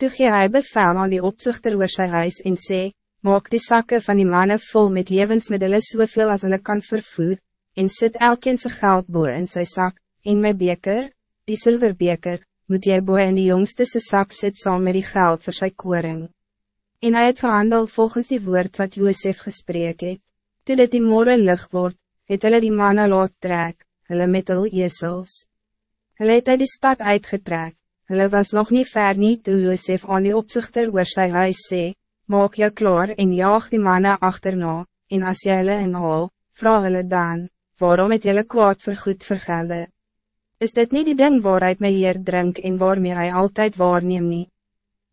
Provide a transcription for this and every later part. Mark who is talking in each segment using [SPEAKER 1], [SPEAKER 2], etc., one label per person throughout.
[SPEAKER 1] Toe gee hy bevel aan die opzichter oor sy huis en sê, maak die zakken van die mannen vol met levensmiddelen soveel als hulle kan vervoer, en sit elkeen sy geld boe in sy zak, en my beker, die zilverbeker, moet jy boe in die jongste sy zak sit saam met die geld voor sy koring. En hy het gehandel volgens die woord wat Joosef gesprek het. Toe dit die morgen licht word, het hulle die mannen laat trek, hulle met hulle esels. Hulle het uit die stad uitgetrek, Hulle was nog niet ver nie toe Josef aan die opzichter oor sy huis sê, maak jou klaar en jaag die mannen achterna, en as jy hulle inhaal, vraag hulle dan, waarom het julle kwaad vir goed vergelde? Is dit niet die ding waaruit my Heer drink en waarmee hij altijd waarneem nie?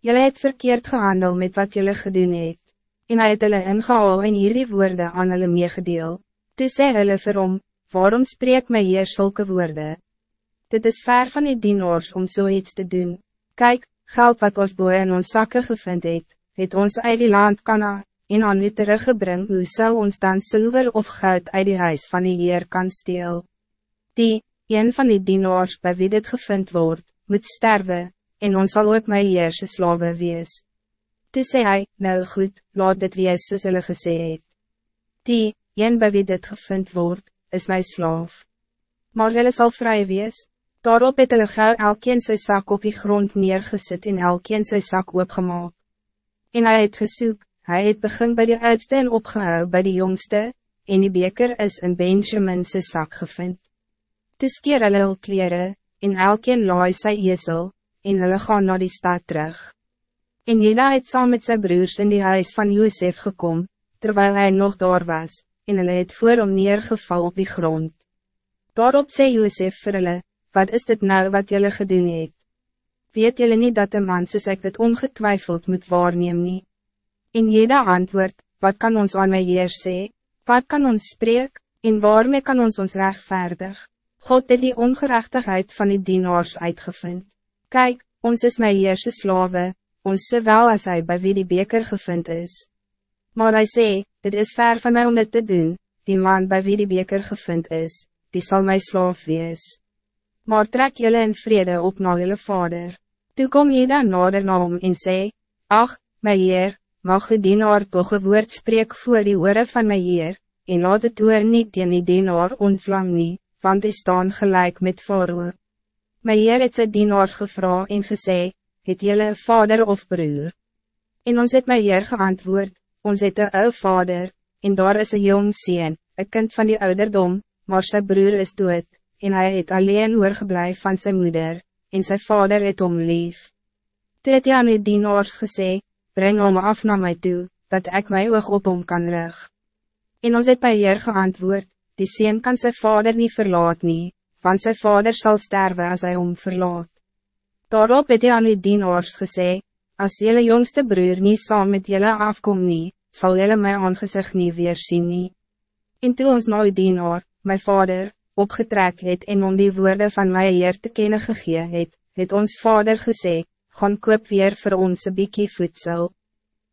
[SPEAKER 1] Julle het verkeerd gehandel met wat julle gedoen het, en hy het hulle ingehaal en hierdie woorde aan hulle meegedeel. Toe sê hulle vir hom, waarom spreek my Heer sulke woorden? Dit is ver van die dienaars om zoiets so te doen. Kijk, geld wat ons boe in ons zakken gevind het, het ons uit die land kana, en aan u teruggebring, hoe zou ons dan zilver of goud uit die huis van die Heer kan steel? Die, een van die dienaars bij wie dit gevind wordt, moet sterven, en ons zal ook my Heerse slawe wees. Toe sê hy, nou goed, laat dit wees soos hulle gesê het. Die, een bij wie dit gevind wordt, is my slaaf. Maar hulle sal vry wees, Daarop het hulle gauw elkeen sy sak op die grond neergesit en elkeen sy sak oopgemaak. En hij het gesoek, hij het begin bij de oudste en opgehou bij de jongste, en die beker is in Benjamin sy sak gevind. Toe skeer hulle hul kleren, en elkeen laai sy esel, en hulle gaan naar die stad terug. En Jeda het saam met sy broers in die huis van Josef gekom, terwijl hij nog daar was, en hulle het voor hom neergeval op die grond. Daarop sê Josef vir hulle, wat is dit nou wat jullie gedoen het? Weet jullie niet dat de man soos ek dit ongetwijfeld moet waarneem nie? En jede antwoord, wat kan ons aan my Heer sê? Wat kan ons spreek, en waarmee kan ons ons rechtvaardig? God het die ongerechtigheid van die dienaars uitgevind. Kijk, ons is my Heerse slawe, ons zowel als hij bij wie die beker gevind is. Maar hij sê, dit is ver van mij om dit te doen, die man bij wie die beker gevind is, die zal mijn slaaf wees maar trek jullie in vrede op na jullie vader. Toe kom jy dan nader na hom en sê, Ach, my Heer, mag die dienaar toch een woord spreek voor die oore van my Heer, en laat het oor niet teen die dienaar onvlam nie, want hy staan gelijk met Faroe. My Heer het sy dienaar gevra en gesê, het jylle vader of broer? En ons het my Heer geantwoord, ons het een ou vader, en daar is een jong sien, een kind van die ouderdom, maar sy broer is dood en hij het alleen oorgebleef van zijn moeder, en zijn vader het om lief. Toe het hy aan die dienaars gesê, breng hom af naar mij toe, dat ik my oog op hom kan rug. En ons het by Heer geantwoord, die sien kan zijn vader niet verlaat nie, want zijn vader zal sterven als hij hom verlaat. Daarop het hy aan die dienaars gesê, as jylle jongste broer niet saam met jylle afkom nie, sal jylle my aangezicht nie weer sien nie. En toe ons nou die dienaar, my vader, opgetrek het en om die woorden van my Heer te kennen gegee het, het ons vader gesê, gaan koop weer voor ons een biekie voedsel.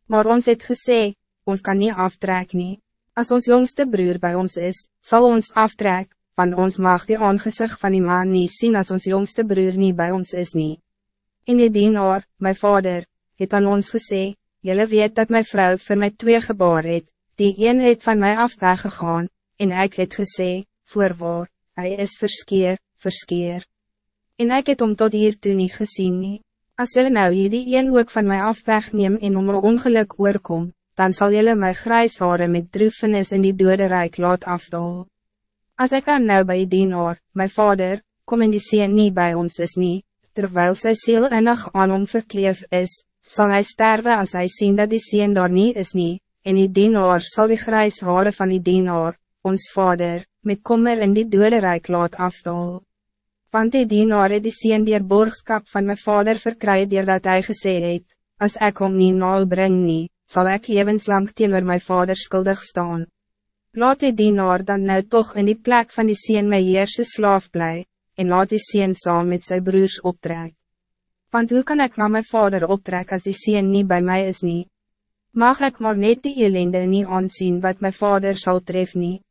[SPEAKER 1] Maar ons het gesê, ons kan niet aftrek nie. As ons jongste broer bij ons is, zal ons aftrek, want ons mag die aangezicht van die man niet zien als ons jongste broer niet bij ons is nie. In die dienaar, my vader, het aan ons gesê, Jullie weet dat mijn vrouw voor mij twee geboren het, die een het van mij af weggegaan, en ik het gesê, voorwaar, hij is verskeer, verskeer. En ik het om tot hier toe nie gezien nie. As jylle nou hierdie een ook van mij af wegneem en om een ongeluk oorkom, dan zal jylle my grijs haren met droefenis in die dode rijk laat afdal. As ek dan nou by die dienaar, my vader, kom in die sien nie bij ons is nie, terwijl sy ziel innig aan hom verkleef is, zal hij sterven als hij zien dat die sien daar niet is nie, en die dienaar zal die grijs haren van die dienaar, ons vader, met kommer in die dode rijk laat afdal. Want die dienaar het die sien die borgskap van mijn vader verkry dat hij gesê het, as ek hom nie naal bring nie, sal ek levenslang teenoor my vader skuldig staan. Laat die dienaar dan nou toch in die plek van die sien my heerse slaaf bly, en laat die sien saam met sy broers optrek. Want hoe kan ik naar mijn vader optrek als die sien niet bij mij is niet? Mag ik maar net die ellende niet aanzien wat mijn vader zal treffen niet?